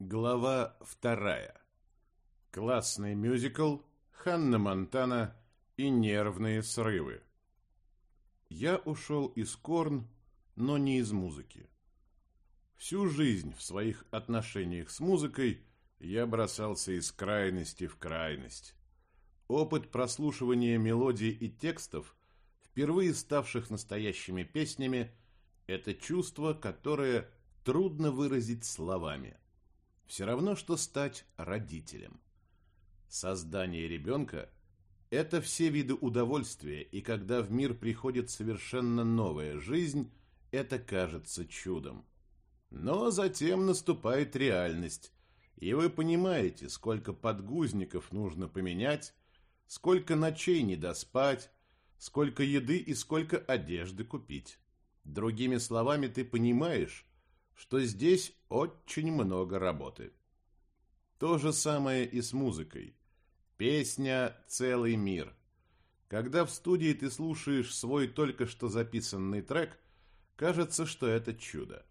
Глава вторая. Классный мюзикл, Ханна Монтана и нервные срывы. Я ушел из Корн, но не из музыки. Всю жизнь в своих отношениях с музыкой я бросался из крайности в крайность. Опыт прослушивания мелодий и текстов, впервые ставших настоящими песнями, это чувство, которое трудно выразить словами – все равно, что стать родителем. Создание ребенка – это все виды удовольствия, и когда в мир приходит совершенно новая жизнь, это кажется чудом. Но затем наступает реальность, и вы понимаете, сколько подгузников нужно поменять, сколько ночей не доспать, сколько еды и сколько одежды купить. Другими словами, ты понимаешь, что здесь очень много работы. То же самое и с музыкой. Песня – целый мир. Когда в студии ты слушаешь свой только что записанный трек, кажется, что это чудо.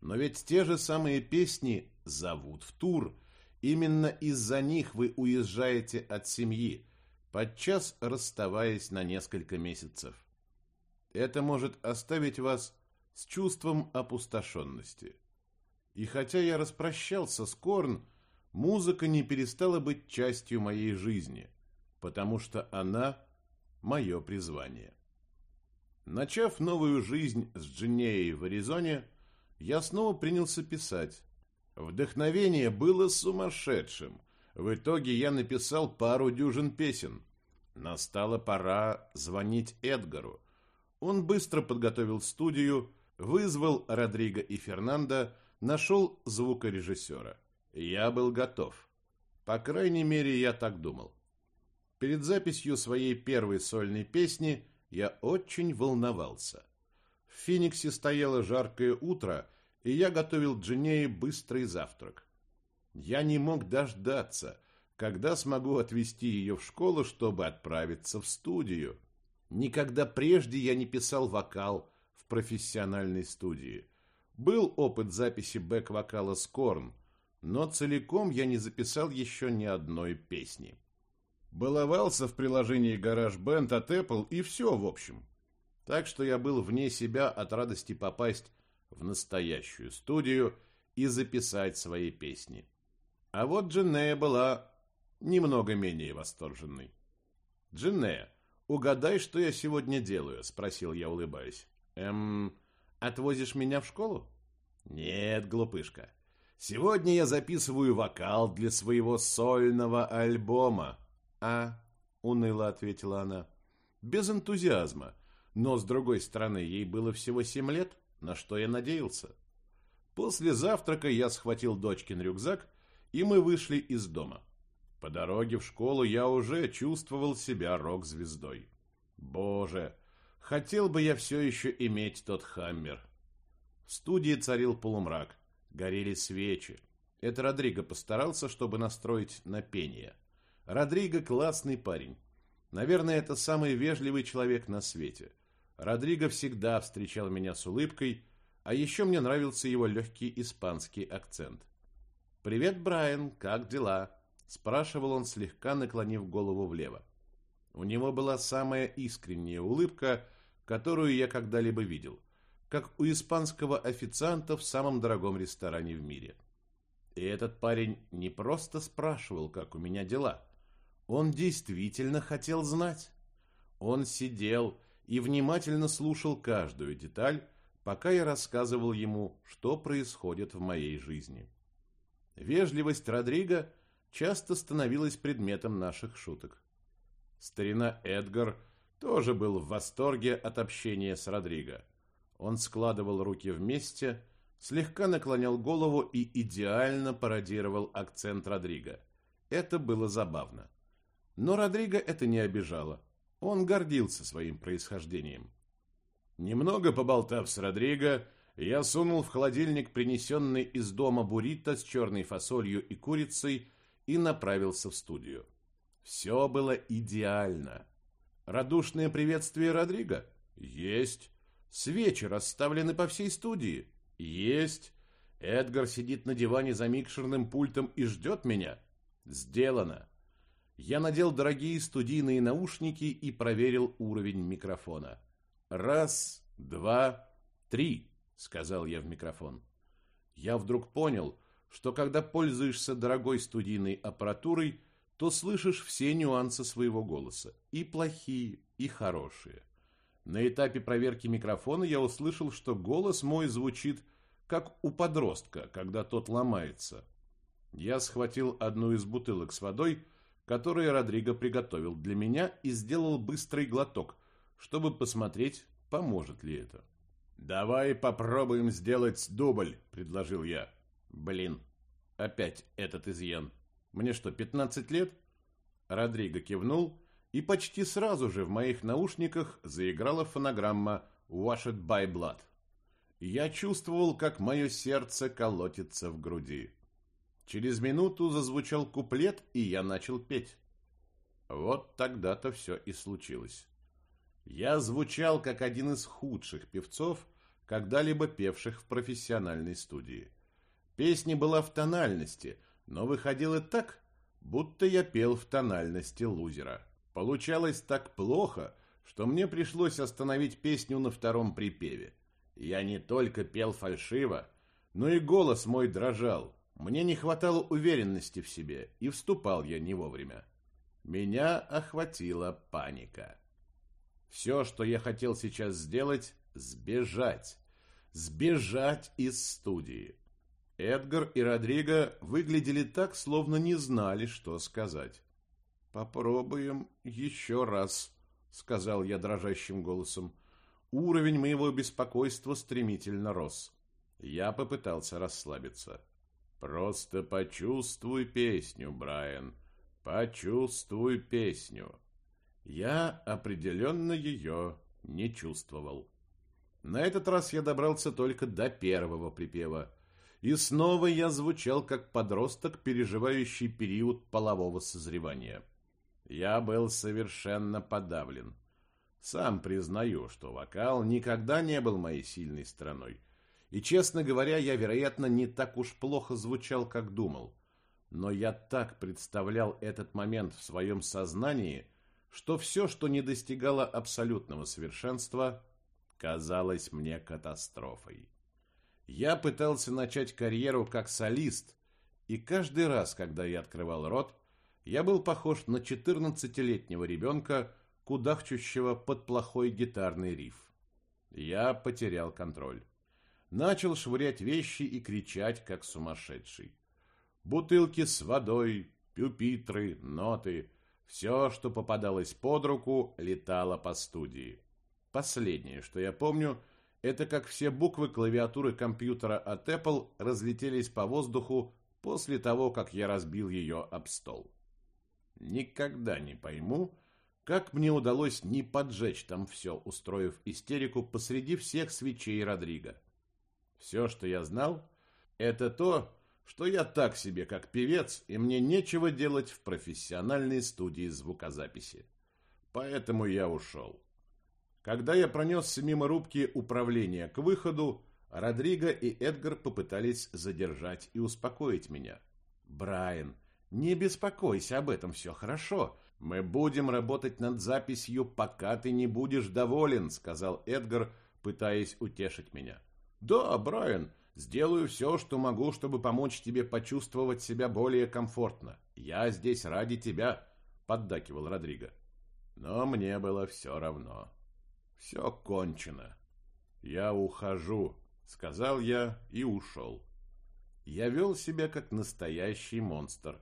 Но ведь те же самые песни зовут в тур. Именно из-за них вы уезжаете от семьи, подчас расставаясь на несколько месяцев. Это может оставить вас с чувством опустошенности. И хотя я распрощался с Корн, музыка не перестала быть частью моей жизни, потому что она – мое призвание. Начав новую жизнь с Джинеей в Аризоне, я снова принялся писать. Вдохновение было сумасшедшим. В итоге я написал пару дюжин песен. Настала пора звонить Эдгару. Он быстро подготовил студию – Вызвал Родриго и Фернандо, нашел звукорежиссера. Я был готов. По крайней мере, я так думал. Перед записью своей первой сольной песни я очень волновался. В Фениксе стояло жаркое утро, и я готовил Джинее быстрый завтрак. Я не мог дождаться, когда смогу отвезти ее в школу, чтобы отправиться в студию. Никогда прежде я не писал вокал, профессиональной студии. Был опыт записи бэк-вокала с Корн, но целиком я не записал еще ни одной песни. Баловался в приложении GarageBand от Apple и все, в общем. Так что я был вне себя от радости попасть в настоящую студию и записать свои песни. А вот Дженнея была немного менее восторженной. «Дженнея, угадай, что я сегодня делаю?» – спросил я, улыбаясь. Эм, отвозишь меня в школу? Нет, глупышка. Сегодня я записываю вокал для своего сольного альбома. А, уныло ответила она. Без энтузиазма. Но, с другой стороны, ей было всего семь лет, на что я надеялся. После завтрака я схватил дочкин рюкзак, и мы вышли из дома. По дороге в школу я уже чувствовал себя рок-звездой. Боже, Хотел бы я все еще иметь тот хаммер. В студии царил полумрак. Горели свечи. Это Родриго постарался, чтобы настроить на пение. Родриго классный парень. Наверное, это самый вежливый человек на свете. Родриго всегда встречал меня с улыбкой, а еще мне нравился его легкий испанский акцент. «Привет, Брайан, как дела?» – спрашивал он, слегка наклонив голову влево. У него была самая искренняя улыбка, которую я когда-либо видел, как у испанского официанта в самом дорогом ресторане в мире. И этот парень не просто спрашивал, как у меня дела. Он действительно хотел знать. Он сидел и внимательно слушал каждую деталь, пока я рассказывал ему, что происходит в моей жизни. Вежливость Родриго часто становилась предметом наших шуток. Старина Эдгар – тоже был в восторге от общения с Родриго. Он складывал руки вместе, слегка наклонял голову и идеально пародировал акцент Родриго. Это было забавно. Но Родриго это не обижало. Он гордился своим происхождением. Немного поболтав с Родриго, я сунул в холодильник принесенный из дома буррито с черной фасолью и курицей и направился в студию. Все было идеально. Радушное приветствие Родриго? Есть. Свечи расставлены по всей студии? Есть. Эдгар сидит на диване за микшерным пультом и ждет меня. Сделано. Я надел дорогие студийные наушники и проверил уровень микрофона. Раз, два, три, сказал я в микрофон. Я вдруг понял, что когда пользуешься дорогой студийной аппаратурой, то слышишь все нюансы своего голоса, и плохие, и хорошие. На этапе проверки микрофона я услышал, что голос мой звучит как у подростка, когда тот ломается. Я схватил одну из бутылок с водой, которую Родриго приготовил для меня, и сделал быстрый глоток, чтобы посмотреть, поможет ли это. «Давай попробуем сделать дубль», — предложил я. «Блин, опять этот изъян. Мне что, 15 лет?» Родриго кивнул, и почти сразу же в моих наушниках заиграла фонограмма «Washed by Blood». Я чувствовал, как мое сердце колотится в груди. Через минуту зазвучал куплет, и я начал петь. Вот тогда-то все и случилось. Я звучал как один из худших певцов, когда-либо певших в профессиональной студии. Песня была в тональности, но выходила так, будто я пел в тональности лузера. Получалось так плохо, что мне пришлось остановить песню на втором припеве. Я не только пел фальшиво, но и голос мой дрожал, мне не хватало уверенности в себе, и вступал я не вовремя. Меня охватила паника. Все, что я хотел сейчас сделать, сбежать. Сбежать из студии. Эдгар и Родриго выглядели так, словно не знали, что сказать. «Попробуем еще раз», — сказал я дрожащим голосом. Уровень моего беспокойства стремительно рос. Я попытался расслабиться. Просто почувствуй песню, Брайан. Почувствуй песню. Я определенно ее не чувствовал. На этот раз я добрался только до первого припева. И снова я звучал как подросток, переживающий период полового созревания. Я был совершенно подавлен. Сам признаю, что вокал никогда не был моей сильной стороной. И, честно говоря, я, вероятно, не так уж плохо звучал, как думал. Но я так представлял этот момент в своем сознании, что все, что не достигало абсолютного совершенства, казалось мне катастрофой. Я пытался начать карьеру как солист, и каждый раз, когда я открывал рот, я был похож на 14-летнего ребенка, кудахчущего под плохой гитарный риф. Я потерял контроль начал швырять вещи и кричать, как сумасшедший. Бутылки с водой, пюпитры, ноты, все, что попадалось под руку, летало по студии. Последнее, что я помню, это как все буквы клавиатуры компьютера от Apple разлетелись по воздуху после того, как я разбил ее об стол. Никогда не пойму, как мне удалось не поджечь там все, устроив истерику посреди всех свечей Родриго. Все, что я знал, это то, что я так себе как певец, и мне нечего делать в профессиональной студии звукозаписи. Поэтому я ушел. Когда я пронесся мимо рубки управления к выходу, Родриго и Эдгар попытались задержать и успокоить меня. «Брайан, не беспокойся об этом, все хорошо. Мы будем работать над записью, пока ты не будешь доволен», — сказал Эдгар, пытаясь утешить меня. «Да, Брайан, сделаю все, что могу, чтобы помочь тебе почувствовать себя более комфортно. Я здесь ради тебя», — поддакивал Родриго. Но мне было все равно. Все кончено. «Я ухожу», — сказал я и ушел. Я вел себя как настоящий монстр.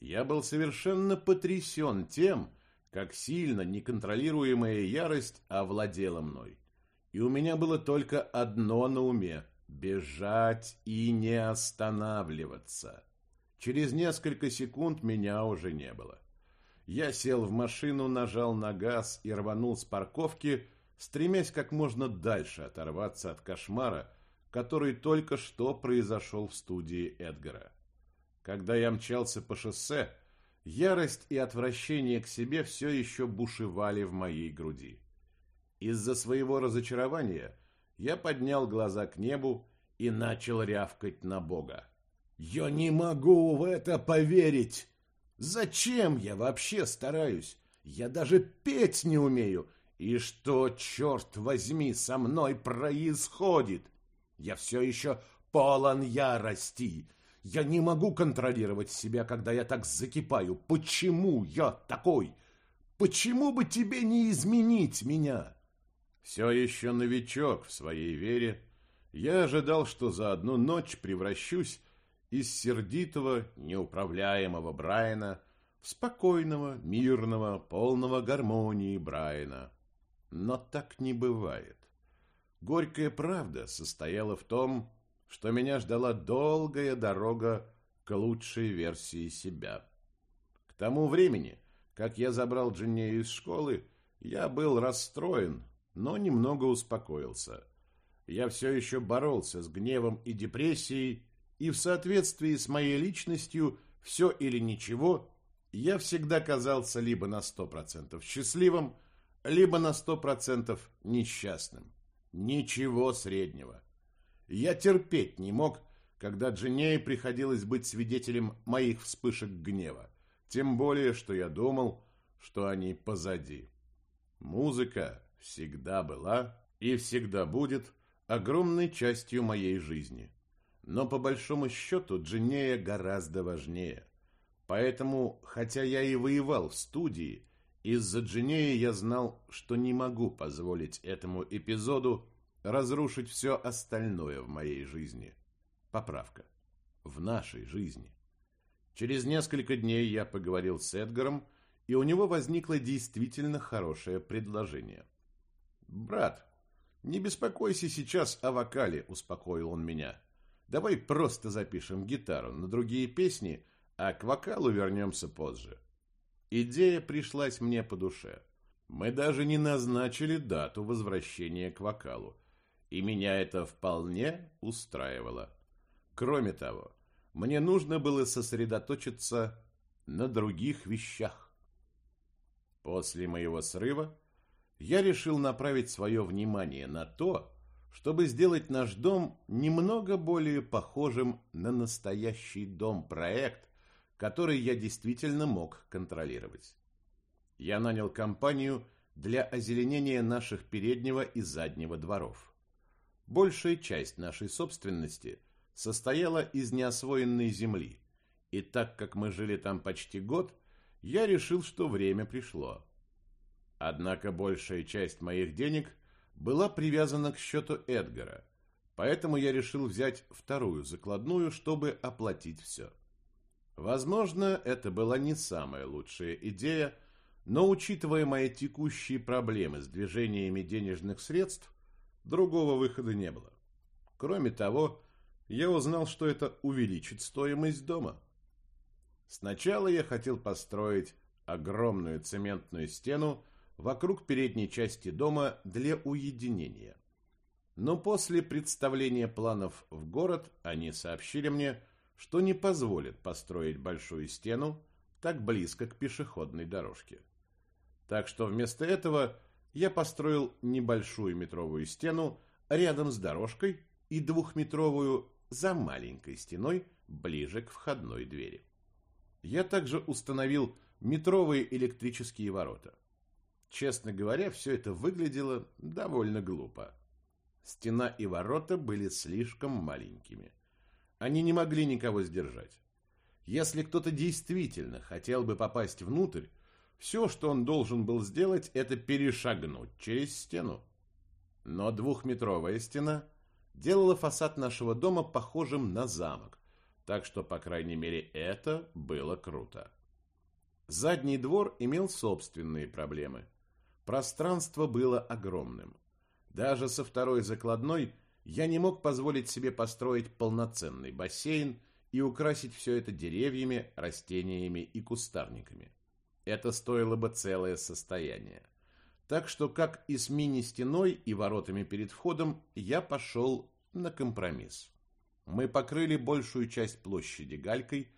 Я был совершенно потрясен тем, как сильно неконтролируемая ярость овладела мной и у меня было только одно на уме – бежать и не останавливаться. Через несколько секунд меня уже не было. Я сел в машину, нажал на газ и рванул с парковки, стремясь как можно дальше оторваться от кошмара, который только что произошел в студии Эдгара. Когда я мчался по шоссе, ярость и отвращение к себе все еще бушевали в моей груди. Из-за своего разочарования я поднял глаза к небу и начал рявкать на Бога. «Я не могу в это поверить! Зачем я вообще стараюсь? Я даже петь не умею! И что, черт возьми, со мной происходит? Я все еще полон ярости. Я не могу контролировать себя, когда я так закипаю. Почему я такой? Почему бы тебе не изменить меня? Все еще новичок в своей вере, я ожидал, что за одну ночь превращусь из сердитого, неуправляемого Брайана в спокойного, мирного, полного гармонии Брайана. Но так не бывает. Горькая правда состояла в том, что меня ждала долгая дорога к лучшей версии себя. К тому времени, как я забрал Джиннею из школы, я был расстроен, но немного успокоился – я все еще боролся с гневом и депрессией, и в соответствии с моей личностью «все или ничего» я всегда казался либо на сто процентов счастливым, либо на сто процентов несчастным. Ничего среднего. Я терпеть не мог, когда Джинее приходилось быть свидетелем моих вспышек гнева, тем более, что я думал, что они позади. Музыка всегда была и всегда будет огромной частью моей жизни. Но по большому счету Джинея гораздо важнее. Поэтому, хотя я и воевал в студии, из-за Джинеи я знал, что не могу позволить этому эпизоду разрушить все остальное в моей жизни. Поправка. В нашей жизни. Через несколько дней я поговорил с Эдгаром, и у него возникло действительно хорошее предложение. «Брат, «Не беспокойся сейчас о вокале», — успокоил он меня. «Давай просто запишем гитару на другие песни, а к вокалу вернемся позже». Идея пришлась мне по душе. Мы даже не назначили дату возвращения к вокалу, и меня это вполне устраивало. Кроме того, мне нужно было сосредоточиться на других вещах. После моего срыва я решил направить свое внимание на то, чтобы сделать наш дом немного более похожим на настоящий дом-проект, который я действительно мог контролировать. Я нанял компанию для озеленения наших переднего и заднего дворов. Большая часть нашей собственности состояла из неосвоенной земли, и так как мы жили там почти год, я решил, что время пришло. Однако большая часть моих денег была привязана к счету Эдгара, поэтому я решил взять вторую закладную, чтобы оплатить все. Возможно, это была не самая лучшая идея, но учитывая мои текущие проблемы с движениями денежных средств, другого выхода не было. Кроме того, я узнал, что это увеличит стоимость дома. Сначала я хотел построить огромную цементную стену вокруг передней части дома для уединения. Но после представления планов в город они сообщили мне, что не позволят построить большую стену так близко к пешеходной дорожке. Так что вместо этого я построил небольшую метровую стену рядом с дорожкой и двухметровую за маленькой стеной ближе к входной двери. Я также установил метровые электрические ворота – Честно говоря, все это выглядело довольно глупо. Стена и ворота были слишком маленькими. Они не могли никого сдержать. Если кто-то действительно хотел бы попасть внутрь, все, что он должен был сделать, это перешагнуть через стену. Но двухметровая стена делала фасад нашего дома похожим на замок, так что, по крайней мере, это было круто. Задний двор имел собственные проблемы – Пространство было огромным. Даже со второй закладной я не мог позволить себе построить полноценный бассейн и украсить все это деревьями, растениями и кустарниками. Это стоило бы целое состояние. Так что, как и с мини-стеной и воротами перед входом, я пошел на компромисс. Мы покрыли большую часть площади галькой,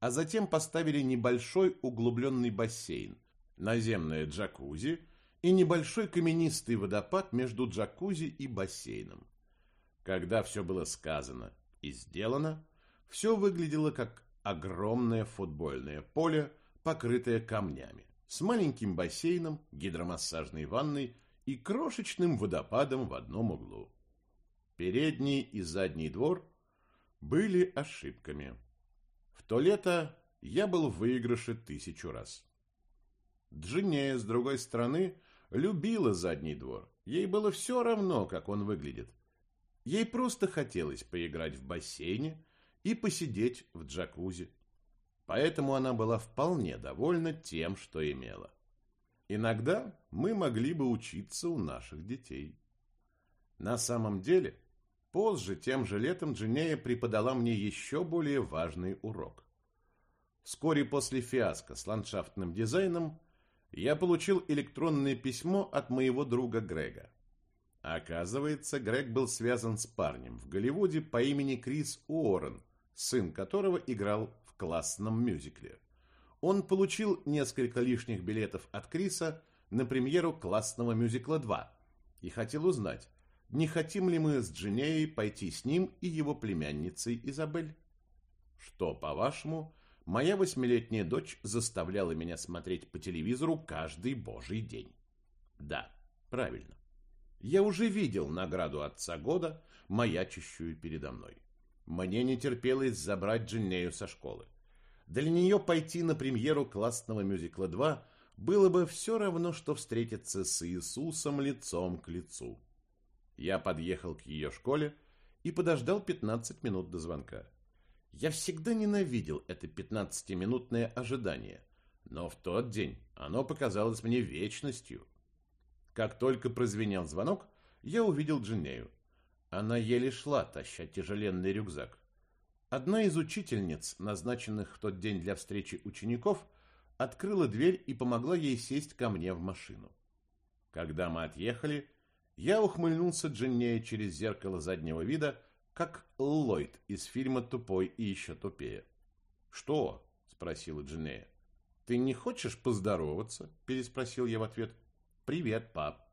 а затем поставили небольшой углубленный бассейн, наземное джакузи – и небольшой каменистый водопад между джакузи и бассейном. Когда все было сказано и сделано, все выглядело как огромное футбольное поле, покрытое камнями, с маленьким бассейном, гидромассажной ванной и крошечным водопадом в одном углу. Передний и задний двор были ошибками. В то лето я был в выигрыше тысячу раз. Джинея, с другой стороны, любила задний двор. Ей было все равно, как он выглядит. Ей просто хотелось поиграть в бассейне и посидеть в джакузи. Поэтому она была вполне довольна тем, что имела. Иногда мы могли бы учиться у наших детей. На самом деле, позже, тем же летом, Джинея преподала мне еще более важный урок. Вскоре после фиаско с ландшафтным дизайном я получил электронное письмо от моего друга Грега. Оказывается, Грег был связан с парнем в Голливуде по имени Крис Уоррен, сын которого играл в классном мюзикле. Он получил несколько лишних билетов от Криса на премьеру классного мюзикла 2 и хотел узнать, не хотим ли мы с Джинеей пойти с ним и его племянницей Изабель. Что, по-вашему, моя восьмилетняя дочь заставляла меня смотреть по телевизору каждый божий день? Да, правильно я уже видел награду отца года, маячащую передо мной. Мне не терпелось забрать Джиннею со школы. Для нее пойти на премьеру классного мюзикла 2 было бы все равно, что встретиться с Иисусом лицом к лицу. Я подъехал к ее школе и подождал 15 минут до звонка. Я всегда ненавидел это 15-минутное ожидание, но в тот день оно показалось мне вечностью – как только прозвенел звонок, я увидел Джинею. Она еле шла, таща тяжеленный рюкзак. Одна из учительниц, назначенных в тот день для встречи учеников, открыла дверь и помогла ей сесть ко мне в машину. Когда мы отъехали, я ухмыльнулся Джиннее через зеркало заднего вида, как Ллойд из фильма «Тупой и еще тупее». «Что?» – спросила Джиннея. «Ты не хочешь поздороваться?» – переспросил я в ответ. «Привет, пап».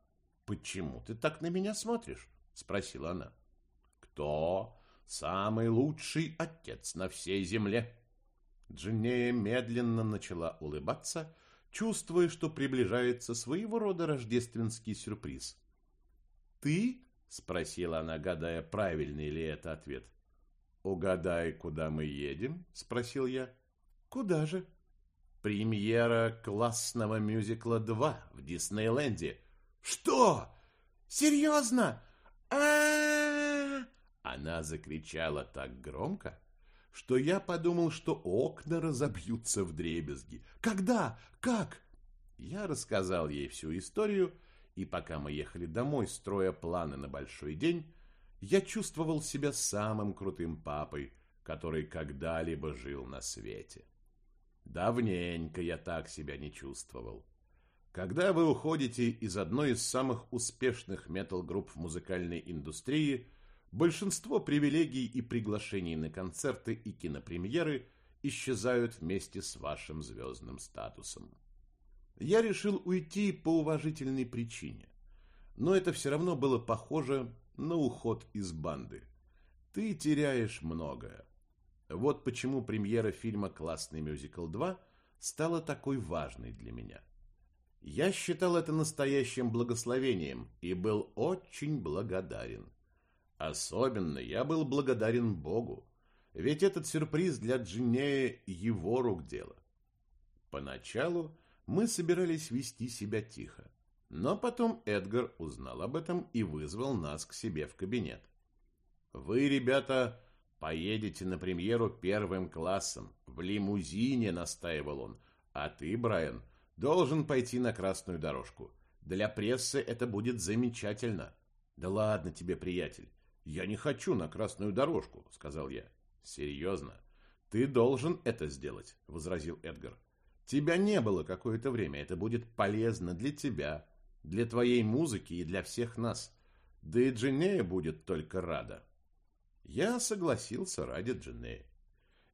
«Почему ты так на меня смотришь?» – спросила она. «Кто самый лучший отец на всей земле?» Джиннея медленно начала улыбаться, чувствуя, что приближается своего рода рождественский сюрприз. «Ты?» – спросила она, гадая, правильный ли это ответ. «Угадай, куда мы едем?» – спросил я. «Куда же?» Премьера классного мюзикла 2 в Диснейленде. Что? Серьезно? а Она закричала так громко, что я подумал, что окна разобьются в дребезги. Когда? Как? Я рассказал ей всю историю, и пока мы ехали домой, строя планы на большой день, я чувствовал себя самым крутым папой, который когда-либо жил на свете. Давненько я так себя не чувствовал. Когда вы уходите из одной из самых успешных метал-групп в музыкальной индустрии, большинство привилегий и приглашений на концерты и кинопремьеры исчезают вместе с вашим звездным статусом. Я решил уйти по уважительной причине, но это все равно было похоже на уход из банды. Ты теряешь многое. Вот почему премьера фильма «Классный мюзикл 2» стала такой важной для меня. Я считал это настоящим благословением и был очень благодарен. Особенно я был благодарен Богу, ведь этот сюрприз для Джиннея его рук дело. Поначалу мы собирались вести себя тихо, но потом Эдгар узнал об этом и вызвал нас к себе в кабинет. «Вы, ребята, Поедете на премьеру первым классом, в лимузине, настаивал он. А ты, Брайан, должен пойти на красную дорожку. Для прессы это будет замечательно. Да ладно тебе, приятель. Я не хочу на красную дорожку, сказал я. Серьезно? Ты должен это сделать, возразил Эдгар. Тебя не было какое-то время. Это будет полезно для тебя, для твоей музыки и для всех нас. Да и Джинея будет только рада. Я согласился ради Дженеи.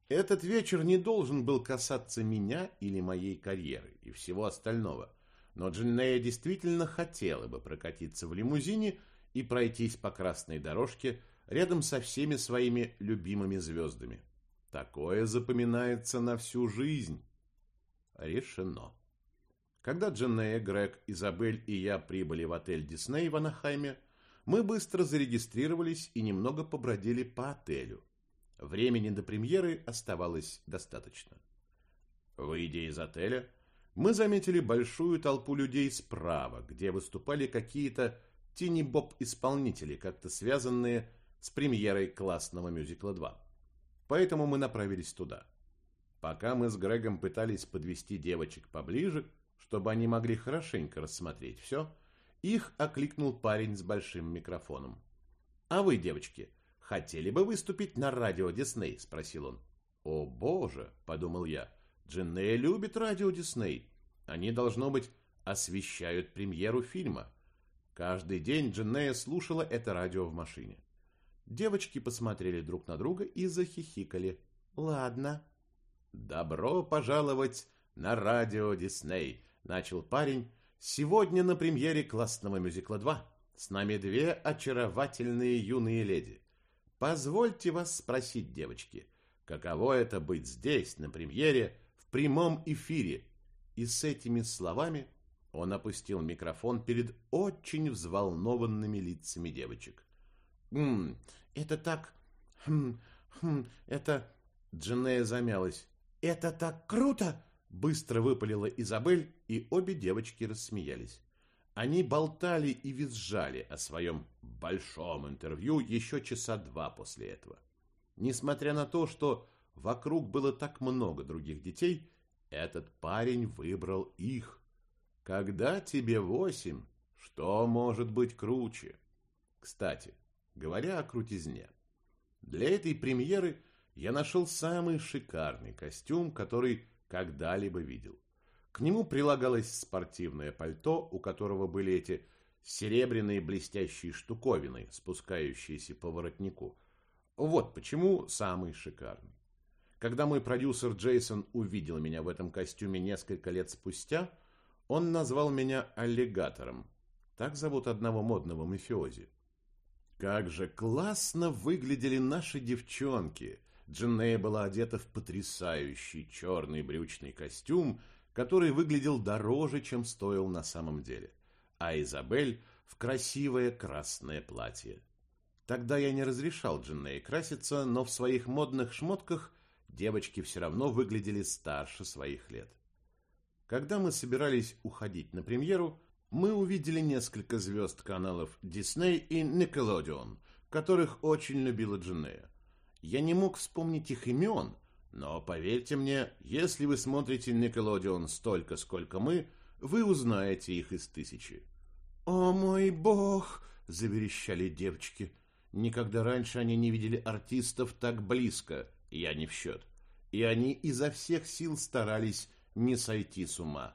Этот вечер не должен был касаться меня или моей карьеры и всего остального, но Дженнея действительно хотела бы прокатиться в лимузине и пройтись по красной дорожке рядом со всеми своими любимыми звездами. Такое запоминается на всю жизнь. Решено. Когда Дженнея, Грег, Изабель и я прибыли в отель Дисней в Анахайме, мы быстро зарегистрировались и немного побродили по отелю. Времени до премьеры оставалось достаточно. Выйдя из отеля, мы заметили большую толпу людей справа, где выступали какие-то тини-боп-исполнители, как-то связанные с премьерой классного мюзикла 2. Поэтому мы направились туда. Пока мы с Грегом пытались подвести девочек поближе, чтобы они могли хорошенько рассмотреть все, их окликнул парень с большим микрофоном. «А вы, девочки, хотели бы выступить на радио Дисней?» – спросил он. «О, боже!» – подумал я. «Дженнея любит радио Дисней. Они, должно быть, освещают премьеру фильма». Каждый день Дженнея слушала это радио в машине. Девочки посмотрели друг на друга и захихикали. «Ладно». «Добро пожаловать на радио Дисней», — начал парень. «Сегодня на премьере классного мюзикла 2. С нами две очаровательные юные леди. Позвольте вас спросить, девочки, каково это быть здесь, на премьере, в прямом эфире?» И с этими словами он опустил микрофон перед очень взволнованными лицами девочек. «Ммм, это так... Хм, хм, это...» Дженея замялась. «Это так круто!» Быстро выпалила Изабель, и обе девочки рассмеялись. Они болтали и визжали о своем большом интервью еще часа два после этого. Несмотря на то, что вокруг было так много других детей, этот парень выбрал их. Когда тебе восемь, что может быть круче? Кстати, говоря о крутизне, для этой премьеры я нашел самый шикарный костюм, который когда-либо видел. К нему прилагалось спортивное пальто, у которого были эти серебряные блестящие штуковины, спускающиеся по воротнику. Вот почему самый шикарный. Когда мой продюсер Джейсон увидел меня в этом костюме несколько лет спустя, он назвал меня аллигатором. Так зовут одного модного мафиози. Как же классно выглядели наши девчонки! Дженнея была одета в потрясающий черный брючный костюм, который выглядел дороже, чем стоил на самом деле, а Изабель в красивое красное платье. Тогда я не разрешал Дженнее краситься, но в своих модных шмотках девочки все равно выглядели старше своих лет. Когда мы собирались уходить на премьеру, мы увидели несколько звезд каналов Disney и Nickelodeon, которых очень любила Дженнея. Я не мог вспомнить их имен, но поверьте мне, если вы смотрите Nickelodeon столько, сколько мы, вы узнаете их из тысячи. «О мой бог!» – заверещали девочки. Никогда раньше они не видели артистов так близко, я не в счет. И они изо всех сил старались не сойти с ума.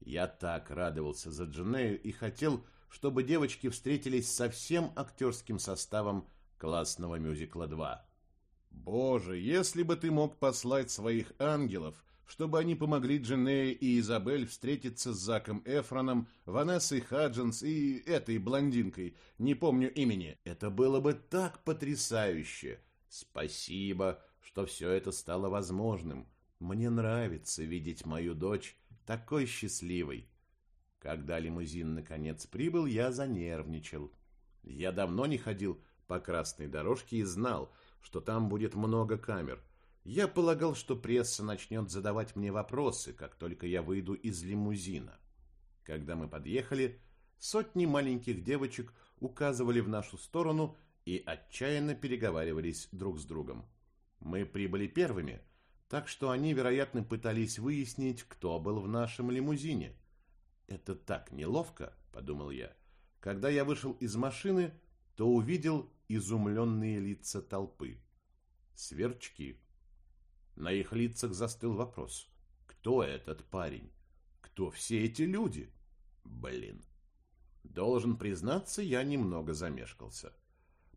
Я так радовался за Дженею и хотел, чтобы девочки встретились со всем актерским составом классного мюзикла 2. Боже, если бы ты мог послать своих ангелов, чтобы они помогли Дженее и Изабель встретиться с Заком Эфроном, Ванессой Хаджинс и этой блондинкой, не помню имени. Это было бы так потрясающе. Спасибо, что все это стало возможным. Мне нравится видеть мою дочь такой счастливой. Когда лимузин наконец прибыл, я занервничал. Я давно не ходил по красной дорожке и знал, что там будет много камер. Я полагал, что пресса начнет задавать мне вопросы, как только я выйду из лимузина. Когда мы подъехали, сотни маленьких девочек указывали в нашу сторону и отчаянно переговаривались друг с другом. Мы прибыли первыми – так что они, вероятно, пытались выяснить, кто был в нашем лимузине. «Это так неловко», — подумал я. Когда я вышел из машины, то увидел изумленные лица толпы. Сверчки. На их лицах застыл вопрос. Кто этот парень? Кто все эти люди? Блин. Должен признаться, я немного замешкался.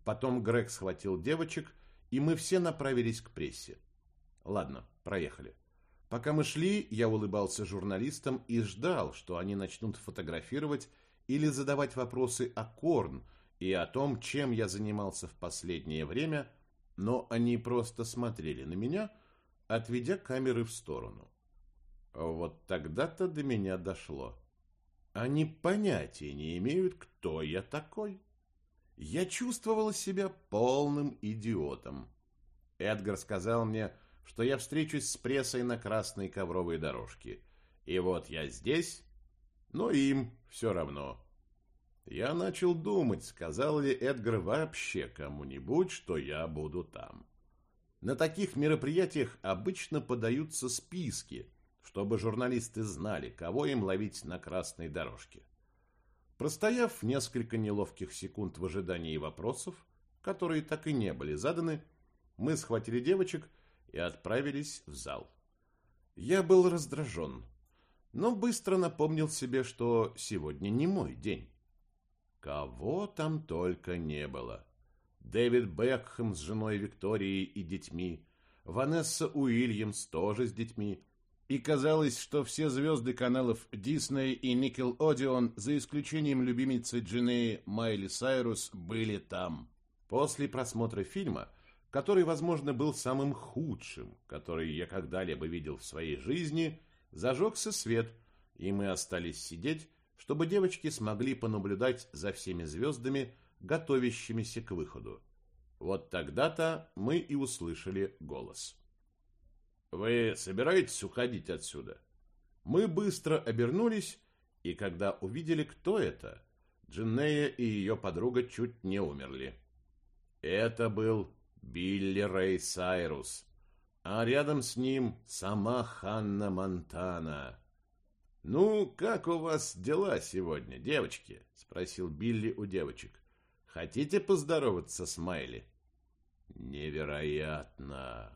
Потом Грег схватил девочек, и мы все направились к прессе. Ладно, проехали. Пока мы шли, я улыбался журналистам и ждал, что они начнут фотографировать или задавать вопросы о Корн и о том, чем я занимался в последнее время, но они просто смотрели на меня, отведя камеры в сторону. Вот тогда-то до меня дошло. Они понятия не имеют, кто я такой. Я чувствовал себя полным идиотом. Эдгар сказал мне, что я встречусь с прессой на красной ковровой дорожке. И вот я здесь, но им все равно. Я начал думать, сказал ли Эдгар вообще кому-нибудь, что я буду там. На таких мероприятиях обычно подаются списки, чтобы журналисты знали, кого им ловить на красной дорожке. Простояв несколько неловких секунд в ожидании вопросов, которые так и не были заданы, мы схватили девочек и отправились в зал. Я был раздражен, но быстро напомнил себе, что сегодня не мой день. Кого там только не было. Дэвид Бекхэм с женой Викторией и детьми, Ванесса Уильямс тоже с детьми, и казалось, что все звезды каналов Disney и Nickelodeon, за исключением любимицы Джинеи Майли Сайрус, были там. После просмотра фильма, который, возможно, был самым худшим, который я когда-либо видел в своей жизни, Зажегся свет, и мы остались сидеть, чтобы девочки смогли понаблюдать за всеми звездами, готовящимися к выходу. Вот тогда-то мы и услышали голос. «Вы собираетесь уходить отсюда?» Мы быстро обернулись, и когда увидели, кто это, Джиннея и ее подруга чуть не умерли. Это был Билли Рэй Сайрус, а рядом с ним сама Ханна Монтана. «Ну, как у вас дела сегодня, девочки?» — спросил Билли у девочек. «Хотите поздороваться с Майли?» «Невероятно!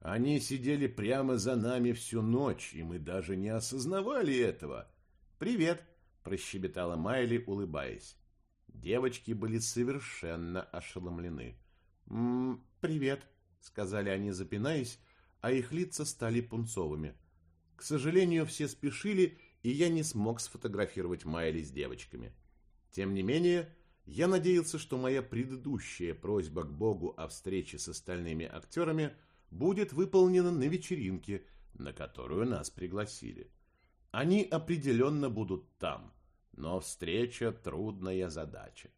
Они сидели прямо за нами всю ночь, и мы даже не осознавали этого!» «Привет!» — прощебетала Майли, улыбаясь. Девочки были совершенно ошеломлены. «М -м, «Привет!» сказали они, запинаясь, а их лица стали пунцовыми. К сожалению, все спешили, и я не смог сфотографировать Майли с девочками. Тем не менее, я надеялся, что моя предыдущая просьба к Богу о встрече с остальными актерами будет выполнена на вечеринке, на которую нас пригласили. Они определенно будут там, но встреча – трудная задача.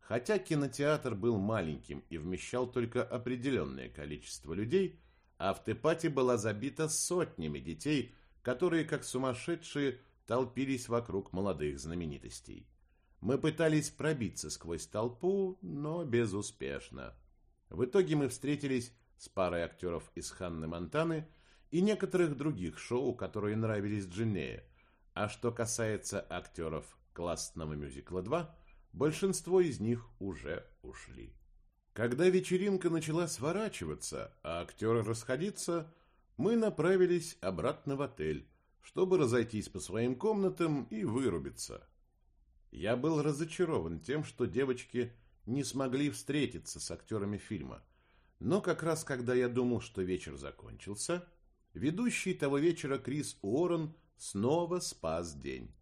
Хотя кинотеатр был маленьким и вмещал только определенное количество людей, автопати была забита сотнями детей, которые, как сумасшедшие, толпились вокруг молодых знаменитостей. Мы пытались пробиться сквозь толпу, но безуспешно. В итоге мы встретились с парой актеров из «Ханны Монтаны» и некоторых других шоу, которые нравились Джиннее. А что касается актеров классного мюзикла 2, Большинство из них уже ушли. Когда вечеринка начала сворачиваться, а актеры расходиться, мы направились обратно в отель, чтобы разойтись по своим комнатам и вырубиться. Я был разочарован тем, что девочки не смогли встретиться с актерами фильма. Но как раз когда я думал, что вечер закончился, ведущий того вечера Крис Уоррен снова спас день.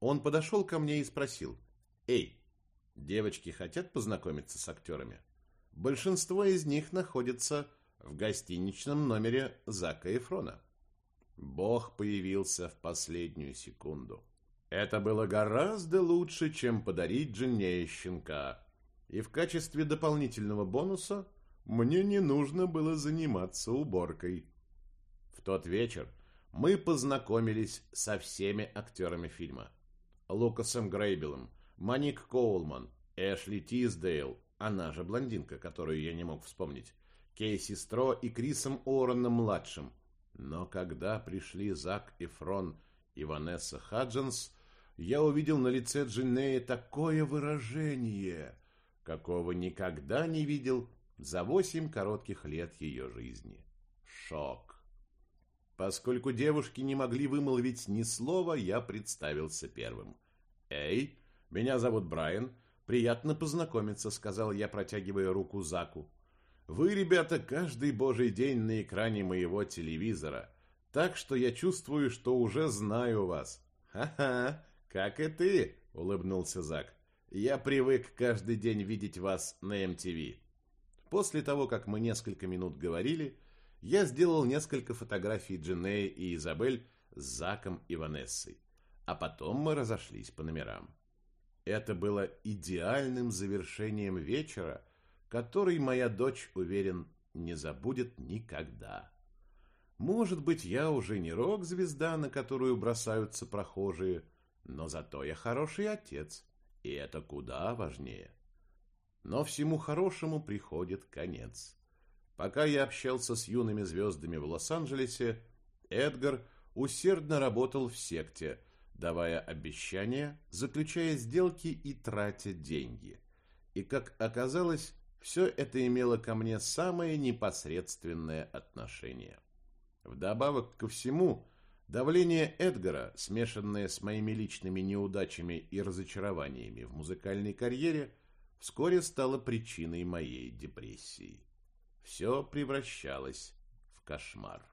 Он подошел ко мне и спросил, «Эй, девочки хотят познакомиться с актерами?» Большинство из них находится в гостиничном номере Зака Эфрона. Бог появился в последнюю секунду. Это было гораздо лучше, чем подарить жене щенка. И в качестве дополнительного бонуса мне не нужно было заниматься уборкой. В тот вечер мы познакомились со всеми актерами фильма. Лукасом Грейбелом, Маник Коулман, Эшли Тиздейл, она же блондинка, которую я не мог вспомнить, Кейси Стро и Крисом Уорреном-младшим. Но когда пришли Зак Эфрон и Ванесса Хадженс, я увидел на лице Джиннеи такое выражение, какого никогда не видел за восемь коротких лет ее жизни. Шок. Поскольку девушки не могли вымолвить ни слова, я представился первым. «Эй!» «Меня зовут Брайан. Приятно познакомиться», — сказал я, протягивая руку Заку. «Вы, ребята, каждый божий день на экране моего телевизора, так что я чувствую, что уже знаю вас». «Ха-ха, как и ты», — улыбнулся Зак. Я привык каждый день видеть вас на MTV. После того, как мы несколько минут говорили, я сделал несколько фотографий Дженеи и Изабель с Заком и Ванессой. А потом мы разошлись по номерам. Это было идеальным завершением вечера, который моя дочь, уверен, не забудет никогда. Может быть, я уже не рок-звезда, на которую бросаются прохожие, но зато я хороший отец, и это куда важнее. Но всему хорошему приходит конец. Пока я общался с юными звездами в Лос-Анджелесе, Эдгар усердно работал в секте, давая обещания, заключая сделки и тратя деньги. И, как оказалось, все это имело ко мне самое непосредственное отношение. Вдобавок ко всему, давление Эдгара, смешанное с моими личными неудачами и разочарованиями в музыкальной карьере, вскоре стало причиной моей депрессии. Все превращалось в кошмар.